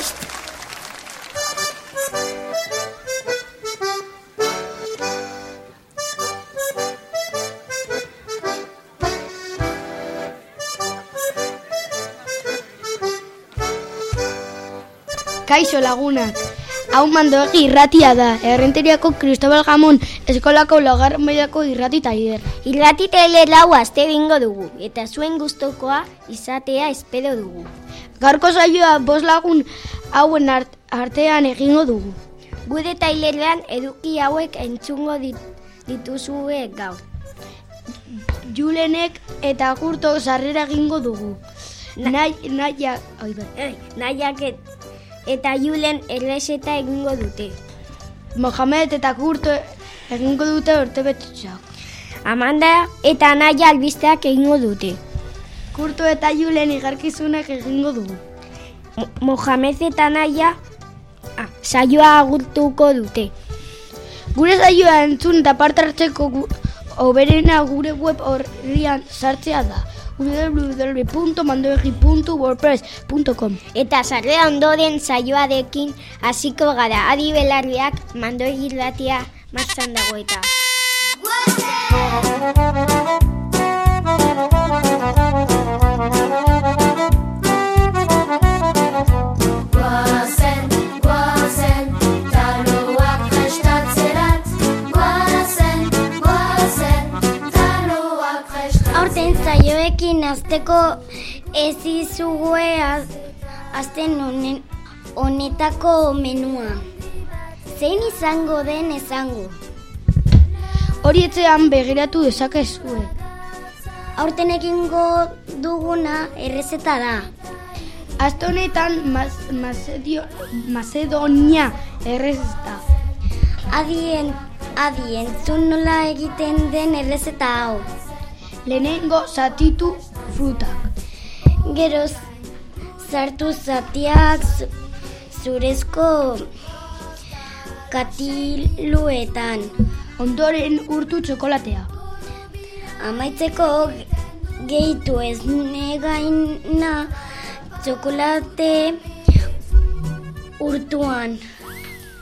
prest! Kaixo lagunak, hau mandoegi irratia da, errenteriako Cristobal Gamon eskolako lagarren mailako irrati tailer. Irrati tailer lau aste bingo dugu, eta zuen gustokoa izatea espero dugu. Garko saioa bos lagun hauen art, artean egingo dugu. Gude tailerean eduki hauek entzungo dit, dituzue gaur. Julenek eta gurto sarrera egingo dugu. Nai, naia, oi bai. Ei, nahiak eta Julen errezeta egingo dute. Mohamed eta gurto egingo dute urte betutxa. Amanda eta Naia albisteak egingo dute. Kurto eta Julen igarkizunak egingo dugu. Mo- Mohamed eta Naia ah, saioa agurtuko dute. Gure saioa entzun eta parte hartzeko gu, oberena gure web horrian sartzea da www.mandoegi.wordpress.com Eta sarrera ondoren saioarekin hasiko gara. Adi belarriak mando egirratia martxan dago eta. Zaioekin azteko ez izugue azten honen, honetako menua. Zein izango den ezango. Hori etzean begiratu dezakezue. Aurten egingo duguna errezeta da. Aste honetan Mas, Macedonia errezta. Adien, adien, zun nola egiten den errezeta hau. Lehenengo zatitu frutak. Geroz, sartu zatiak zu- zurezko katiluetan. Ondoren urtu txokolatea. Amaitzeko gehitu ez negaina txokolate urtuan.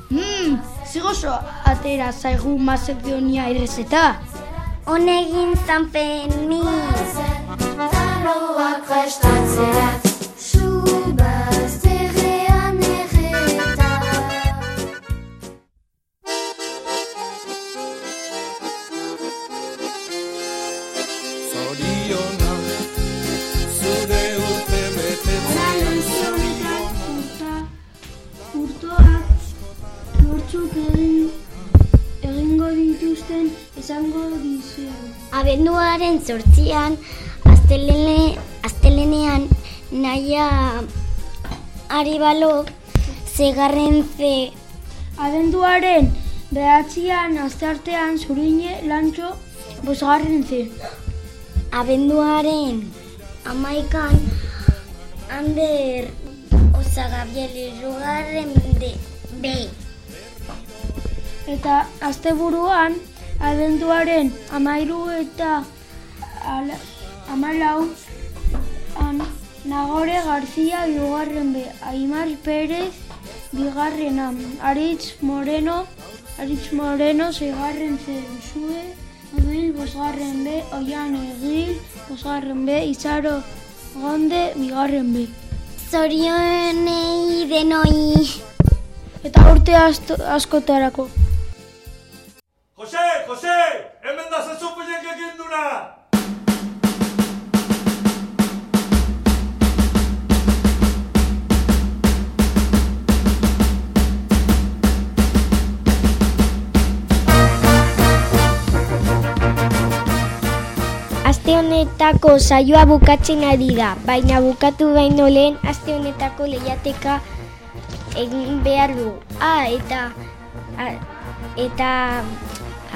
Hmm, zigozo atera zaigu Macedonia errezeta. Honegin zanpeniz. Taloak prestatzerat Subazterrean Abenduaren zortzian, astelene, astelenean naia aribalo zegarren ze Abenduaren behatzian asteartean zurine lantxo bosgarren ze. abenduaren amaikan Ander Osagabiel irugarren de B. Eta asteburuan abenduaren amairu eta ala, amalau an, Nagore Garzia bigarren be, Aimar Pérez bigarrena, Aritz Moreno, Aritz Moreno zeigarren ze zue, Egil bosgarren be, Oian Egil bosgarren be, Izaro Gonde bigarren be. Zorionei denoi. Eta urte askotarako. Jose, hemen da zezu puiek egin duna! Honetako saioa bukatzen ari da, baina bukatu baino lehen aste honetako lehiateka egin behar du. Ah, eta a, eta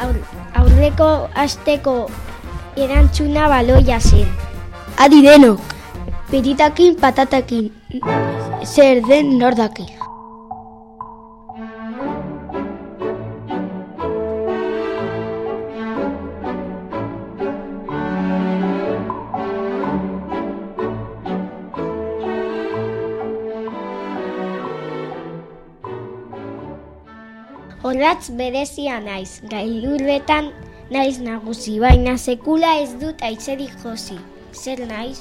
aur, aurreko asteko erantzuna baloia zen. Adi denok, piritakin patatakin, zer den nordaki. Orratz berezia naiz, gailurretan naiz nagusi, baina sekula ez dut aitzerik josi. Zer naiz?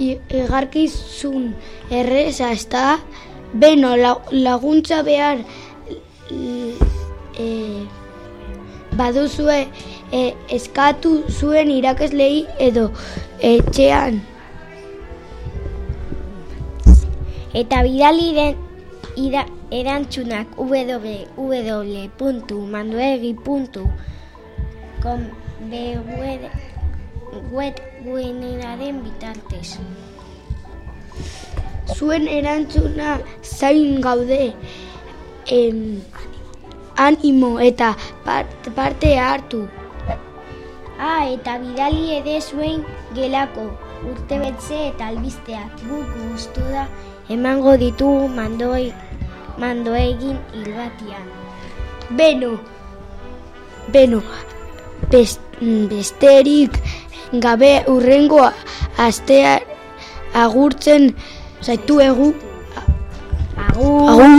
I- Egarkizun erreza ez da, beno la- laguntza behar e, baduzue e, eskatu zuen irakaslei edo etxean Eta bidali den ira, erantzunak www.manduegi.com web webgunearen bitartez. zuen erantzuna zain gaude em, animo eta part- parte hartu. Ah, eta bidali ere zuen gelako urtebetze eta albisteak. Guk gustu da emango ditugu mandoi mandoegin irratian. Beno, beno, best, besterik gabe urrengo astea agurtzen zaituegu. Agur! Agur!